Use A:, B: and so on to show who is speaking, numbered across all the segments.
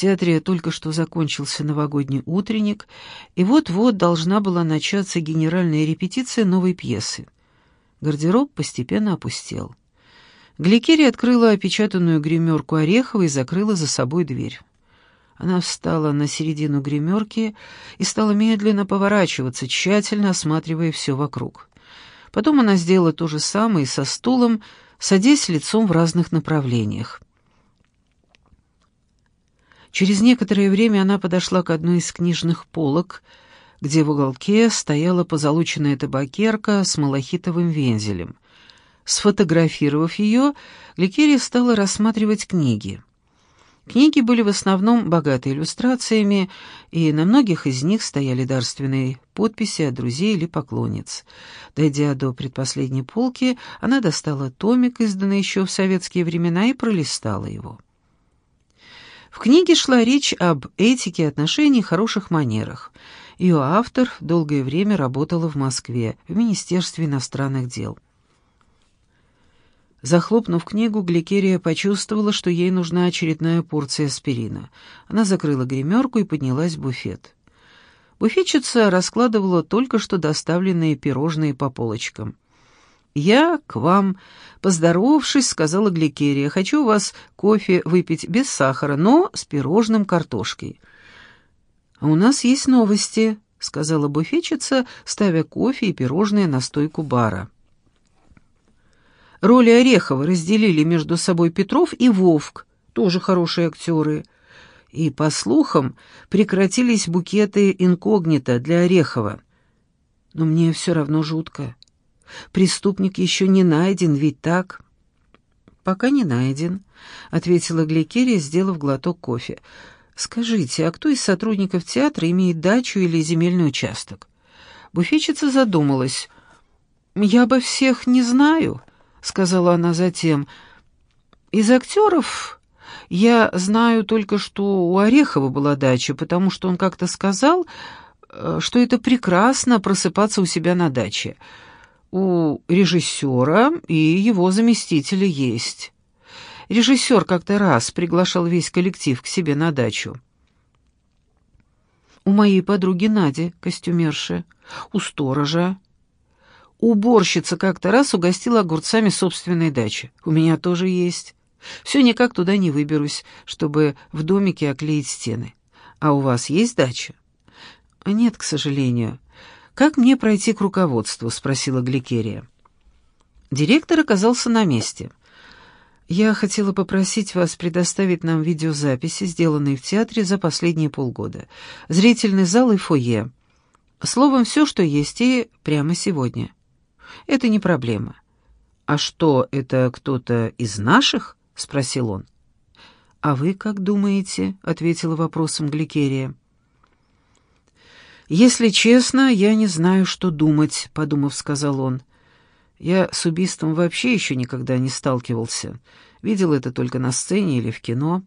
A: театре только что закончился новогодний утренник, и вот-вот должна была начаться генеральная репетиция новой пьесы. Гардероб постепенно опустел. Гликерия открыла опечатанную гримерку Орехова и закрыла за собой дверь. Она встала на середину гримерки и стала медленно поворачиваться, тщательно осматривая все вокруг. Потом она сделала то же самое со стулом, садясь лицом в разных направлениях. Через некоторое время она подошла к одной из книжных полок, где в уголке стояла позолоченная табакерка с малахитовым вензелем. Сфотографировав ее, Гликерия стала рассматривать книги. Книги были в основном богаты иллюстрациями, и на многих из них стояли дарственные подписи от друзей или поклонниц. Дойдя до предпоследней полки, она достала томик, изданный еще в советские времена, и пролистала его. В книге шла речь об этике отношений и хороших манерах. Ее автор долгое время работала в Москве, в Министерстве иностранных дел. Захлопнув книгу, Гликерия почувствовала, что ей нужна очередная порция аспирина. Она закрыла гримерку и поднялась в буфет. Буфетчица раскладывала только что доставленные пирожные по полочкам. «Я к вам», — поздоровавшись, сказала Гликерия, — «хочу у вас кофе выпить без сахара, но с пирожным картошкой». «А у нас есть новости», — сказала буфетчица, ставя кофе и пирожные на стойку бара. Роли Орехова разделили между собой Петров и Вовк, тоже хорошие актеры. И, по слухам, прекратились букеты инкогнито для Орехова. Но мне все равно жутко. Преступник еще не найден, ведь так?» «Пока не найден», — ответила Гликерия, сделав глоток кофе. «Скажите, а кто из сотрудников театра имеет дачу или земельный участок?» Буфетчица задумалась. «Я обо всех не знаю», — сказала она затем. «Из актеров я знаю только, что у Орехова была дача, потому что он как-то сказал, э, что это прекрасно просыпаться у себя на даче. У режиссера и его заместителя есть. Режиссер как-то раз приглашал весь коллектив к себе на дачу. У моей подруги Нади, костюмерши, у сторожа, Уборщица как-то раз угостила огурцами собственной дачи. У меня тоже есть. Все никак туда не выберусь, чтобы в домике оклеить стены. А у вас есть дача? Нет, к сожалению. Как мне пройти к руководству? спросила Гликерия. Директор оказался на месте. Я хотела попросить вас предоставить нам видеозаписи, сделанные в театре за последние полгода. Зрительный зал и фойе. Словом, все, что есть, и прямо сегодня. Это не проблема. А что, это кто-то из наших? спросил он. А вы как думаете? ответила вопросом Гликерия. Если честно, я не знаю, что думать, подумав, сказал он. Я с убийством вообще еще никогда не сталкивался. Видел это только на сцене или в кино.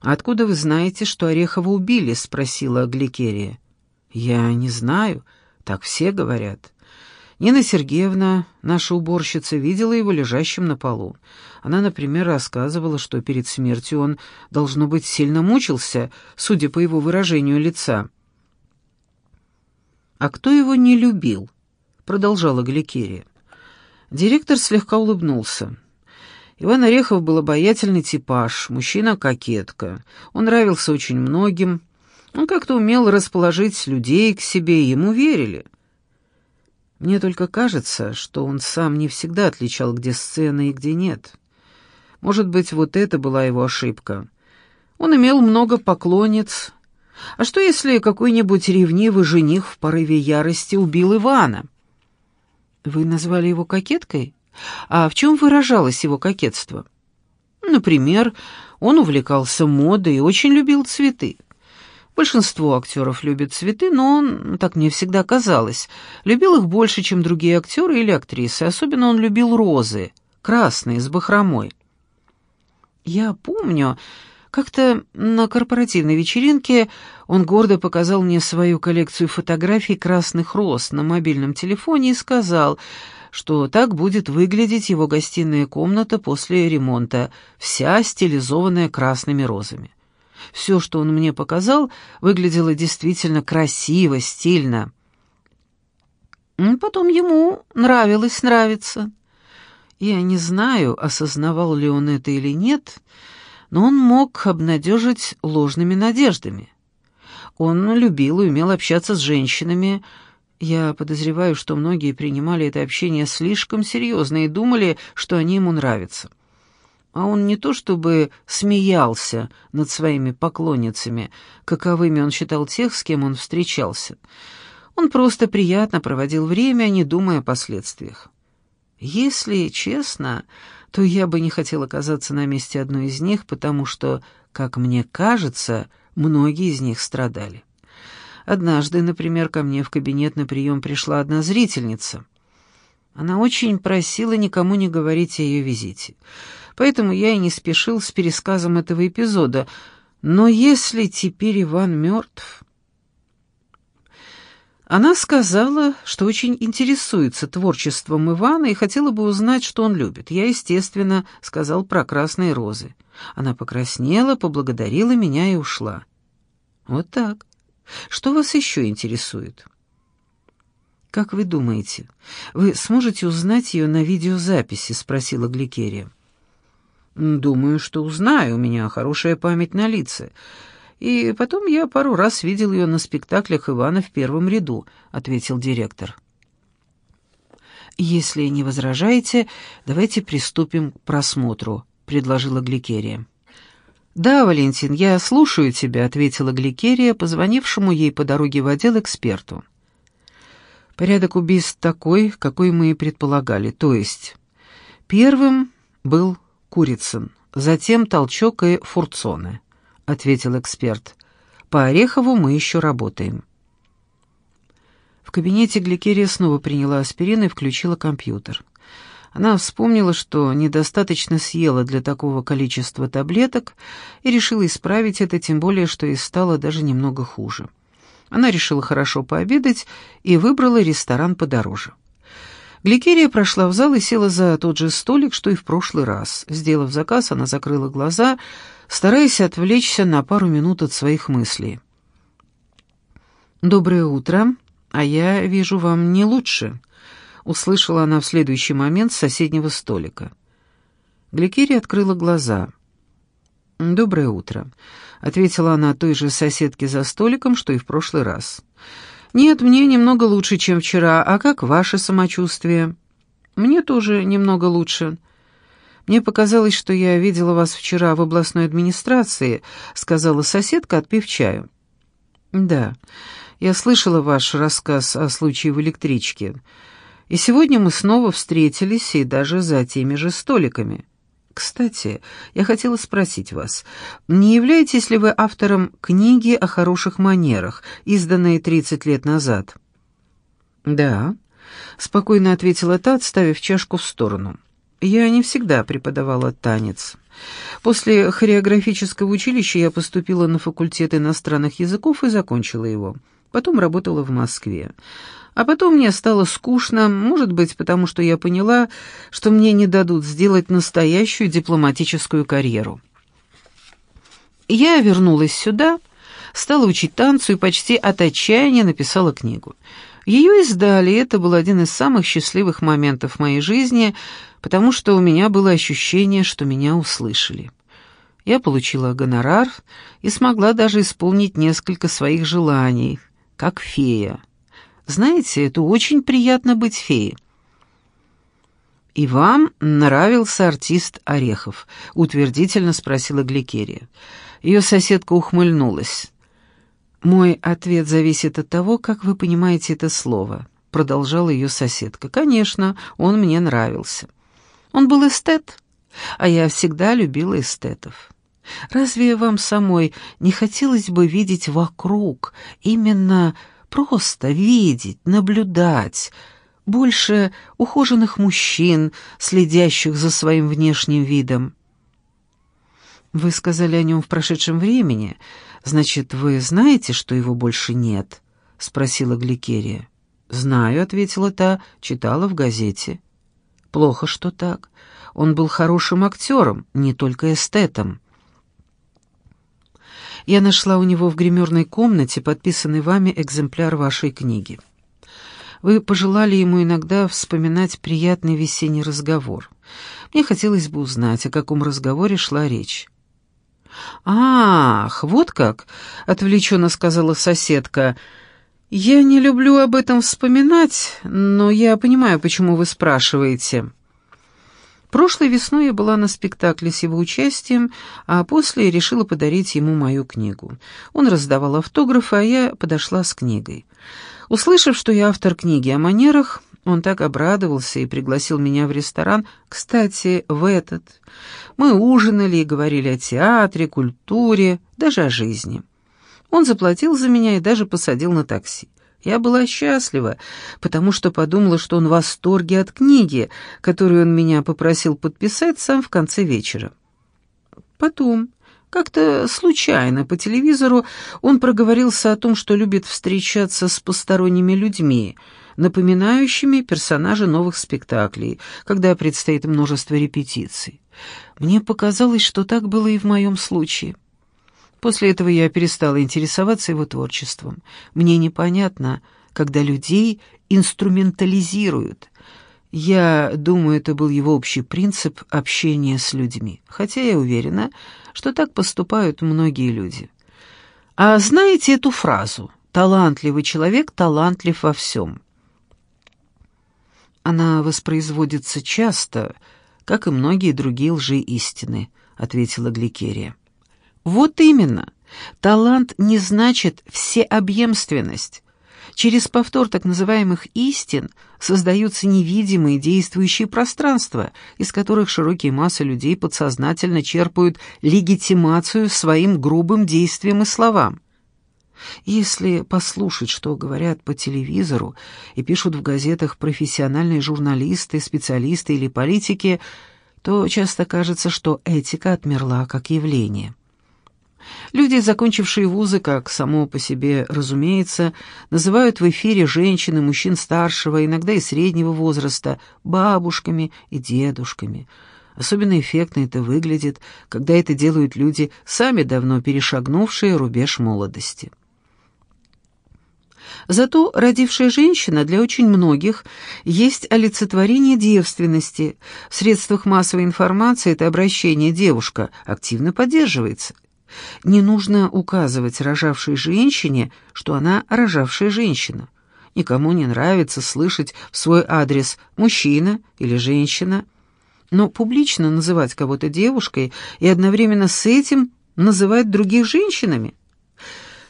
A: «Откуда вы знаете, что Орехова убили?» — спросила Гликерия. «Я не знаю. Так все говорят. Нина Сергеевна, наша уборщица, видела его лежащим на полу. Она, например, рассказывала, что перед смертью он, должно быть, сильно мучился, судя по его выражению лица. «А кто его не любил?» — продолжала Гликерия. Директор слегка улыбнулся. Иван Орехов был обаятельный типаж, мужчина-кокетка. Он нравился очень многим. Он как-то умел расположить людей к себе, и ему верили. Мне только кажется, что он сам не всегда отличал, где сцена и где нет. Может быть, вот это была его ошибка. Он имел много поклонниц. А что, если какой-нибудь ревнивый жених в порыве ярости убил Ивана? Вы назвали его кокеткой? А в чем выражалось его кокетство? Например, он увлекался модой и очень любил цветы. Большинство актеров любят цветы, но он, так мне всегда казалось, любил их больше, чем другие актеры или актрисы. Особенно он любил розы, красные, с бахромой. Я помню, как-то на корпоративной вечеринке он гордо показал мне свою коллекцию фотографий красных роз на мобильном телефоне и сказал, что так будет выглядеть его гостиная комната после ремонта, вся стилизованная красными розами. Все, что он мне показал, выглядело действительно красиво, стильно. Потом ему нравилось нравиться. Я не знаю, осознавал ли он это или нет, но он мог обнадежить ложными надеждами. Он любил и умел общаться с женщинами. Я подозреваю, что многие принимали это общение слишком серьезно и думали, что они ему нравятся. А он не то чтобы смеялся над своими поклонницами, каковыми он считал тех, с кем он встречался. Он просто приятно проводил время, не думая о последствиях. Если честно, то я бы не хотел оказаться на месте одной из них, потому что, как мне кажется, многие из них страдали. Однажды, например, ко мне в кабинет на прием пришла одна зрительница. Она очень просила никому не говорить о ее визите поэтому я и не спешил с пересказом этого эпизода. Но если теперь Иван мертв... Она сказала, что очень интересуется творчеством Ивана и хотела бы узнать, что он любит. Я, естественно, сказал про красные розы. Она покраснела, поблагодарила меня и ушла. Вот так. Что вас еще интересует? «Как вы думаете, вы сможете узнать ее на видеозаписи?» — спросила Гликерия. «Думаю, что узнаю, у меня хорошая память на лица. И потом я пару раз видел ее на спектаклях Ивана в первом ряду», — ответил директор. «Если не возражаете, давайте приступим к просмотру», — предложила Гликерия. «Да, Валентин, я слушаю тебя», — ответила Гликерия, позвонившему ей по дороге в отдел эксперту. «Порядок убийств такой, какой мы и предполагали, то есть первым был Курицын, затем Толчок и Фурцоне», — ответил эксперт. «По Орехову мы еще работаем». В кабинете Гликерия снова приняла аспирин и включила компьютер. Она вспомнила, что недостаточно съела для такого количества таблеток и решила исправить это, тем более, что и стало даже немного хуже. Она решила хорошо пообедать и выбрала ресторан подороже. Гликерия прошла в зал и села за тот же столик, что и в прошлый раз. Сделав заказ, она закрыла глаза, стараясь отвлечься на пару минут от своих мыслей. «Доброе утро, а я вижу, вам не лучше», — услышала она в следующий момент с соседнего столика. Гликерия открыла глаза. «Доброе утро», — ответила она той же соседке за столиком, что и в прошлый раз. «Доброе «Нет, мне немного лучше, чем вчера. А как ваше самочувствие?» «Мне тоже немного лучше. Мне показалось, что я видела вас вчера в областной администрации», — сказала соседка, отпив чаю. «Да, я слышала ваш рассказ о случае в электричке. И сегодня мы снова встретились, и даже за теми же столиками». Кстати, я хотела спросить вас, не являетесь ли вы автором книги о хороших манерах, изданной 30 лет назад? Да, спокойно ответила та, отставив чашку в сторону. Я не всегда преподавала танец. После хореографического училища я поступила на факультет иностранных языков и закончила его. Потом работала в Москве. А потом мне стало скучно, может быть, потому что я поняла, что мне не дадут сделать настоящую дипломатическую карьеру. Я вернулась сюда, стала учить танцу и почти от отчаяния написала книгу. Ее издали, и это был один из самых счастливых моментов в моей жизни, потому что у меня было ощущение, что меня услышали. Я получила гонорар и смогла даже исполнить несколько своих желаний, как фея. Знаете, это очень приятно быть феей. «И вам нравился артист Орехов?» — утвердительно спросила Гликерия. Ее соседка ухмыльнулась. «Мой ответ зависит от того, как вы понимаете это слово», — продолжала ее соседка. «Конечно, он мне нравился. Он был эстет, а я всегда любила эстетов. Разве вам самой не хотелось бы видеть вокруг именно Просто видеть, наблюдать. Больше ухоженных мужчин, следящих за своим внешним видом. Вы сказали о нем в прошедшем времени. Значит, вы знаете, что его больше нет? Спросила Гликерия. Знаю, ответила та, читала в газете. Плохо, что так. Он был хорошим актером, не только эстетом. Я нашла у него в гримерной комнате подписанный вами экземпляр вашей книги. Вы пожелали ему иногда вспоминать приятный весенний разговор. Мне хотелось бы узнать, о каком разговоре шла речь. «Ах, вот как!» — отвлеченно сказала соседка. «Я не люблю об этом вспоминать, но я понимаю, почему вы спрашиваете». Прошлой весной я была на спектакле с его участием, а после решила подарить ему мою книгу. Он раздавал автографы, а я подошла с книгой. Услышав, что я автор книги о манерах, он так обрадовался и пригласил меня в ресторан, кстати, в этот. Мы ужинали и говорили о театре, культуре, даже о жизни. Он заплатил за меня и даже посадил на такси. Я была счастлива, потому что подумала, что он в восторге от книги, которую он меня попросил подписать сам в конце вечера. Потом, как-то случайно по телевизору, он проговорился о том, что любит встречаться с посторонними людьми, напоминающими персонажа новых спектаклей, когда предстоит множество репетиций. Мне показалось, что так было и в моем случае. После этого я перестала интересоваться его творчеством. Мне непонятно, когда людей инструментализируют. Я думаю, это был его общий принцип общения с людьми, хотя я уверена, что так поступают многие люди. А знаете эту фразу «талантливый человек талантлив во всем»? Она воспроизводится часто, как и многие другие лжи истины, ответила Гликерия. Вот именно. Талант не значит всеобъемственность. Через повтор так называемых истин создаются невидимые действующие пространства, из которых широкие массы людей подсознательно черпают легитимацию своим грубым действиям и словам. Если послушать, что говорят по телевизору и пишут в газетах профессиональные журналисты, специалисты или политики, то часто кажется, что этика отмерла как явление. Люди, закончившие вузы, как само по себе разумеется, называют в эфире женщин и мужчин старшего, иногда и среднего возраста, бабушками и дедушками. Особенно эффектно это выглядит, когда это делают люди, сами давно перешагнувшие рубеж молодости. Зато родившая женщина для очень многих есть олицетворение девственности. В средствах массовой информации это обращение «девушка» активно поддерживается. Не нужно указывать рожавшей женщине, что она рожавшая женщина. Никому не нравится слышать в свой адрес «мужчина» или «женщина». Но публично называть кого-то девушкой и одновременно с этим называть других женщинами.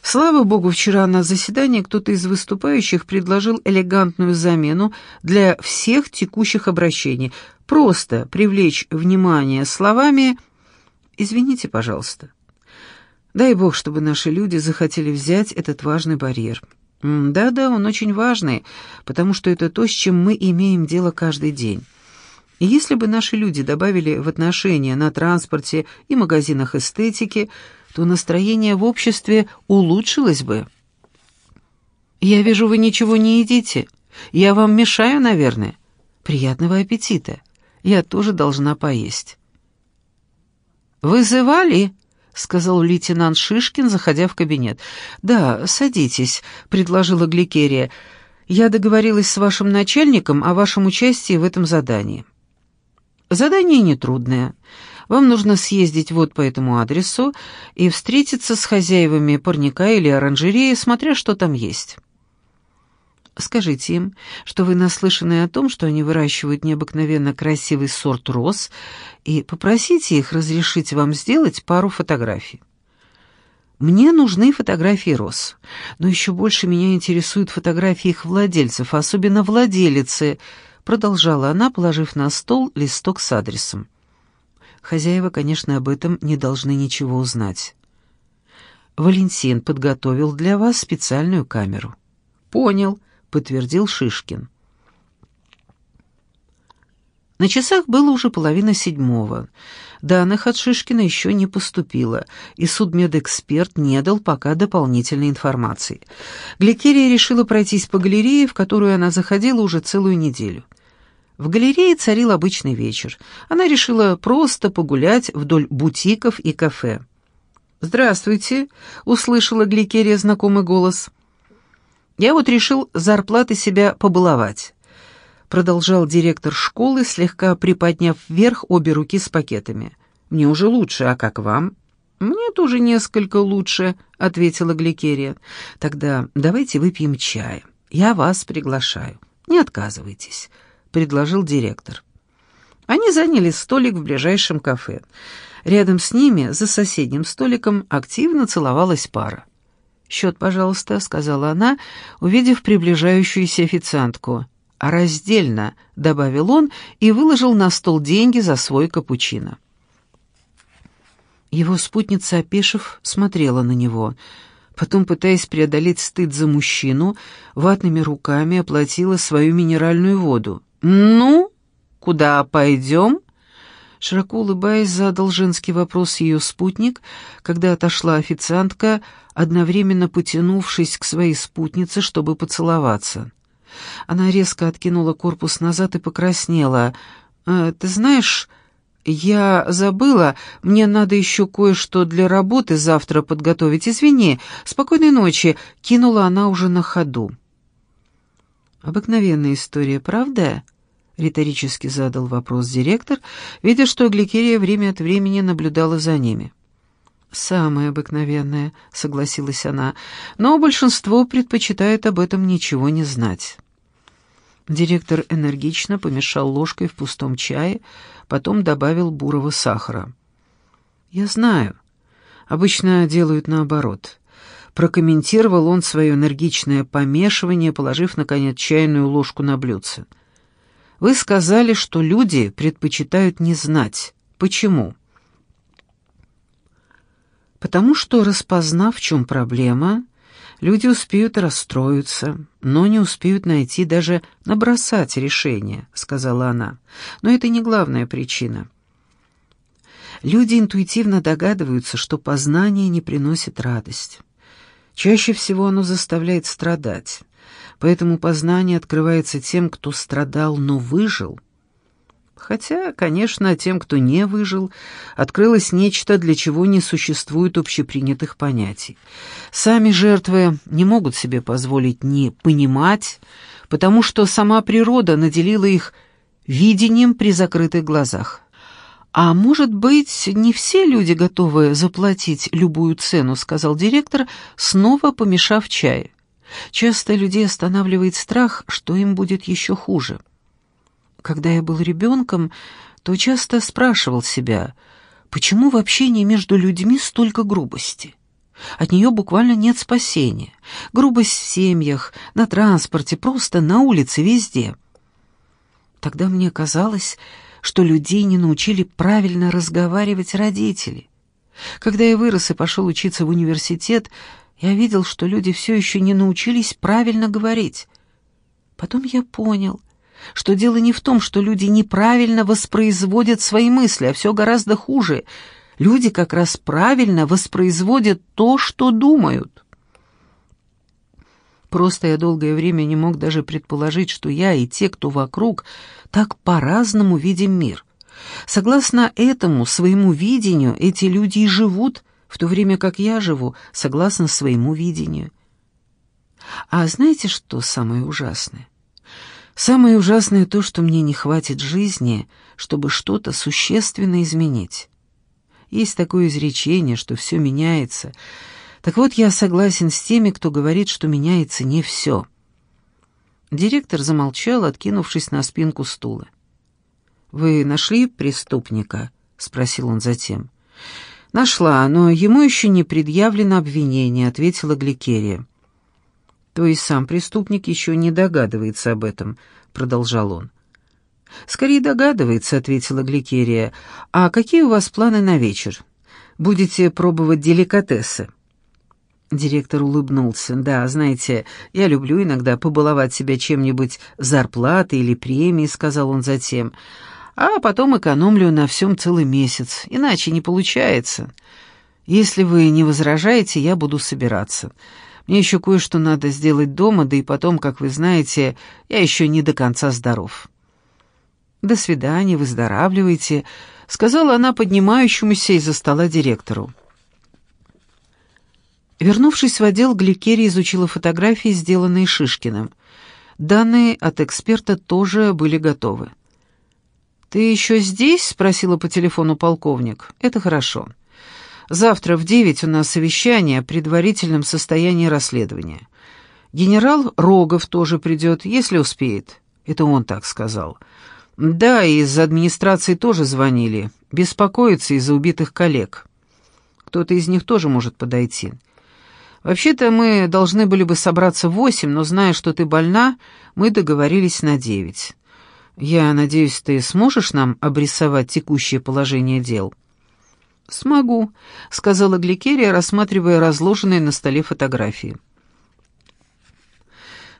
A: Слава богу, вчера на заседании кто-то из выступающих предложил элегантную замену для всех текущих обращений. Просто привлечь внимание словами «Извините, пожалуйста». Дай бог, чтобы наши люди захотели взять этот важный барьер. Да-да, он очень важный, потому что это то, с чем мы имеем дело каждый день. И если бы наши люди добавили в отношения на транспорте и магазинах эстетики, то настроение в обществе улучшилось бы. «Я вижу, вы ничего не едите. Я вам мешаю, наверное. Приятного аппетита. Я тоже должна поесть». «Вызывали?» — сказал лейтенант Шишкин, заходя в кабинет. «Да, садитесь», — предложила Гликерия. «Я договорилась с вашим начальником о вашем участии в этом задании». «Задание нетрудное. Вам нужно съездить вот по этому адресу и встретиться с хозяевами парника или оранжереи, смотря что там есть». Скажите им, что вы наслышаны о том, что они выращивают необыкновенно красивый сорт роз, и попросите их разрешить вам сделать пару фотографий. Мне нужны фотографии роз, но еще больше меня интересуют фотографии их владельцев, особенно владелицы, продолжала она, положив на стол листок с адресом. Хозяева, конечно, об этом не должны ничего узнать. Валентин подготовил для вас специальную камеру. Понял подтвердил Шишкин. На часах было уже половина седьмого. Данных от Шишкина еще не поступило, и судмедэксперт не дал пока дополнительной информации. Гликерия решила пройтись по галерее, в которую она заходила уже целую неделю. В галерее царил обычный вечер. Она решила просто погулять вдоль бутиков и кафе. «Здравствуйте», — услышала Гликерия знакомый голос. «Я вот решил зарплаты себя побаловать», — продолжал директор школы, слегка приподняв вверх обе руки с пакетами. «Мне уже лучше, а как вам?» «Мне тоже несколько лучше», — ответила Гликерия. «Тогда давайте выпьем чая. Я вас приглашаю. Не отказывайтесь», — предложил директор. Они заняли столик в ближайшем кафе. Рядом с ними, за соседним столиком, активно целовалась пара. «Счет, пожалуйста», — сказала она, увидев приближающуюся официантку. «А раздельно», — добавил он и выложил на стол деньги за свой капучино. Его спутница, опешив, смотрела на него. Потом, пытаясь преодолеть стыд за мужчину, ватными руками оплатила свою минеральную воду. «Ну, куда пойдем?» Широко улыбаясь, задал женский вопрос ее спутник, когда отошла официантка, одновременно потянувшись к своей спутнице, чтобы поцеловаться. Она резко откинула корпус назад и покраснела. «Э, «Ты знаешь, я забыла, мне надо еще кое-что для работы завтра подготовить. Извини, спокойной ночи», — кинула она уже на ходу. Обыкновенная история, правда? — риторически задал вопрос директор, видя, что Гликерия время от времени наблюдала за ними. «Самое обыкновенное», — согласилась она, — «но большинство предпочитает об этом ничего не знать». Директор энергично помешал ложкой в пустом чае, потом добавил бурого сахара. «Я знаю. Обычно делают наоборот». Прокомментировал он свое энергичное помешивание, положив, наконец, чайную ложку на блюдце. Вы сказали, что люди предпочитают не знать. Почему? Потому что, распознав, в чем проблема, люди успеют расстроиться, но не успеют найти даже набросать решение, сказала она. Но это не главная причина. Люди интуитивно догадываются, что познание не приносит радость. Чаще всего оно заставляет страдать поэтому познание открывается тем, кто страдал, но выжил. Хотя, конечно, тем, кто не выжил, открылось нечто, для чего не существует общепринятых понятий. Сами жертвы не могут себе позволить не понимать, потому что сама природа наделила их видением при закрытых глазах. «А может быть, не все люди готовы заплатить любую цену», — сказал директор, снова помешав чай. Часто людей останавливает страх, что им будет еще хуже. Когда я был ребенком, то часто спрашивал себя, почему в общении между людьми столько грубости? От нее буквально нет спасения. Грубость в семьях, на транспорте, просто на улице, везде. Тогда мне казалось, что людей не научили правильно разговаривать родители. Когда я вырос и пошел учиться в университет, я видел, что люди все еще не научились правильно говорить. Потом я понял, что дело не в том, что люди неправильно воспроизводят свои мысли, а все гораздо хуже. Люди как раз правильно воспроизводят то, что думают. Просто я долгое время не мог даже предположить, что я и те, кто вокруг, так по-разному видим мир. Согласно этому, своему видению, эти люди и живут, в то время как я живу согласно своему видению. А знаете, что самое ужасное? Самое ужасное то, что мне не хватит жизни, чтобы что-то существенно изменить. Есть такое изречение, что все меняется. Так вот, я согласен с теми, кто говорит, что меняется не все. Директор замолчал, откинувшись на спинку стула. «Вы нашли преступника?» — спросил он затем. «Нашла, но ему еще не предъявлено обвинение», — ответила Гликерия. «То есть сам преступник еще не догадывается об этом», — продолжал он. «Скорее догадывается», — ответила Гликерия. «А какие у вас планы на вечер? Будете пробовать деликатесы?» Директор улыбнулся. «Да, знаете, я люблю иногда побаловать себя чем-нибудь зарплатой или премией», — сказал он затем а потом экономлю на всем целый месяц, иначе не получается. Если вы не возражаете, я буду собираться. Мне еще кое-что надо сделать дома, да и потом, как вы знаете, я еще не до конца здоров». «До свидания, выздоравливайте», — сказала она поднимающемуся из-за стола директору. Вернувшись в отдел, Гликерия изучила фотографии, сделанные Шишкиным. Данные от эксперта тоже были готовы. «Ты еще здесь?» — спросила по телефону полковник. «Это хорошо. Завтра в девять у нас совещание о предварительном состоянии расследования. Генерал Рогов тоже придет, если успеет». Это он так сказал. «Да, из администрации тоже звонили. Беспокоятся из-за убитых коллег. Кто-то из них тоже может подойти». Вообще-то мы должны были бы собраться в восемь, но зная, что ты больна, мы договорились на девять. Я надеюсь, ты сможешь нам обрисовать текущее положение дел?» «Смогу», — сказала Гликерия, рассматривая разложенные на столе фотографии.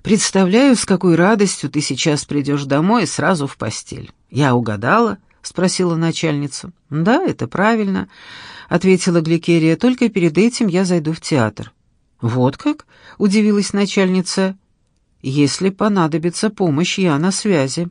A: «Представляю, с какой радостью ты сейчас придешь домой и сразу в постель. Я угадала?» — спросила начальница. «Да, это правильно», — ответила Гликерия. «Только перед этим я зайду в театр». «Вот как?» — удивилась начальница. «Если понадобится помощь, я на связи».